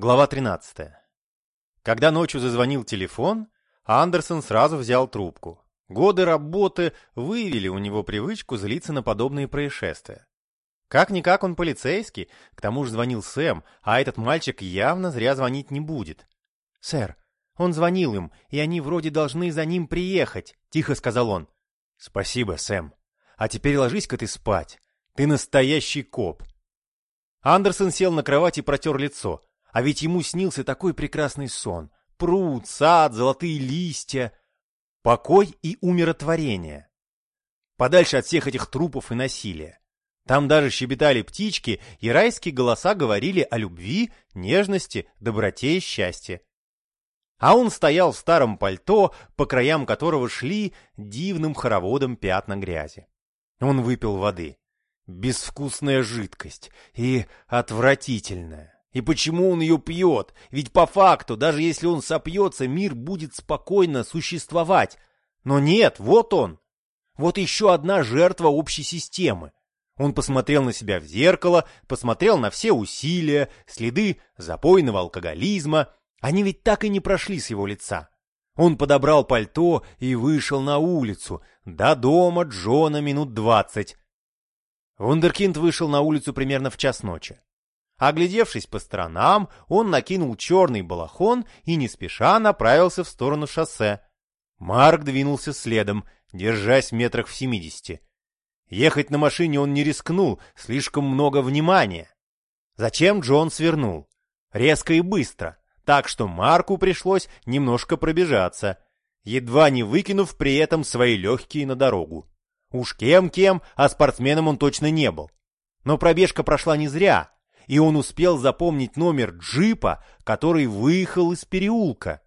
Глава 13. Когда ночью зазвонил телефон, Андерсон сразу взял трубку. Годы работы выявили у него привычку злиться на подобные происшествия. Как-никак он полицейский, к тому же звонил Сэм, а этот мальчик явно зря звонить не будет. «Сэр, он звонил им, и они вроде должны за ним приехать», — тихо сказал он. «Спасибо, Сэм. А теперь ложись-ка ты спать. Ты настоящий коп». Андерсон сел на кровать и протер лицо. А ведь ему снился такой прекрасный сон. Пруд, сад, золотые листья. Покой и умиротворение. Подальше от всех этих трупов и насилия. Там даже щебетали птички, и райские голоса говорили о любви, нежности, доброте и счастье. А он стоял в старом пальто, по краям которого шли дивным хороводом пятна грязи. Он выпил воды. Безвкусная жидкость и отвратительная. И почему он ее пьет? Ведь по факту, даже если он сопьется, мир будет спокойно существовать. Но нет, вот он. Вот еще одна жертва общей системы. Он посмотрел на себя в зеркало, посмотрел на все усилия, следы запойного алкоголизма. Они ведь так и не прошли с его лица. Он подобрал пальто и вышел на улицу. До дома Джона минут двадцать. Вундеркинд вышел на улицу примерно в час ночи. Оглядевшись по сторонам, он накинул черный балахон и не спеша направился в сторону шоссе. Марк двинулся следом, держась в метрах в семидесяти. Ехать на машине он не рискнул, слишком много внимания. Зачем Джон свернул? Резко и быстро, так что Марку пришлось немножко пробежаться, едва не выкинув при этом свои легкие на дорогу. Уж кем-кем, а спортсменом он точно не был. Но пробежка прошла не зря, и он успел запомнить номер джипа, который выехал из переулка.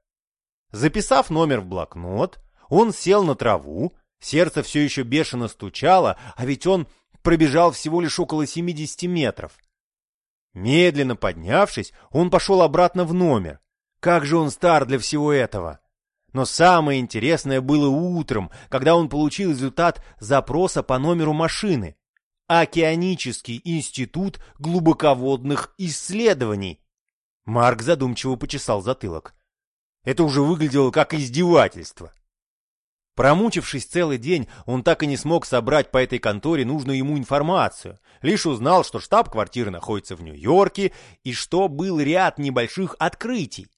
Записав номер в блокнот, он сел на траву, сердце все еще бешено стучало, а ведь он пробежал всего лишь около 70 метров. Медленно поднявшись, он пошел обратно в номер. Как же он стар для всего этого! Но самое интересное было утром, когда он получил результат запроса по номеру машины. Океанический институт глубоководных исследований. Марк задумчиво почесал затылок. Это уже выглядело как издевательство. Промучившись целый день, он так и не смог собрать по этой конторе нужную ему информацию. Лишь узнал, что штаб-квартира находится в Нью-Йорке и что был ряд небольших открытий.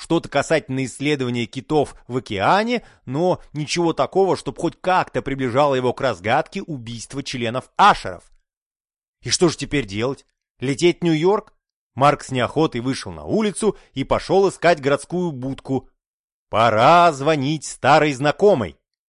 Что-то касательно исследования китов в океане, но ничего такого, чтобы хоть как-то приближало его к разгадке убийства членов Ашеров. И что же теперь делать? Лететь в Нью-Йорк? Марк с неохотой вышел на улицу и пошел искать городскую будку. Пора звонить старой знакомой.